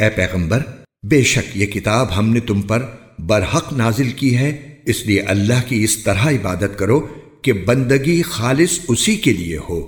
اے پیغمبر، بے شک یہ کتاب ہم نے تم پر برحق نازل کی ہے، اس لیے اللہ کی اس طرح عبادت کرو کہ بندگی خالص اسی کے لیے ہو۔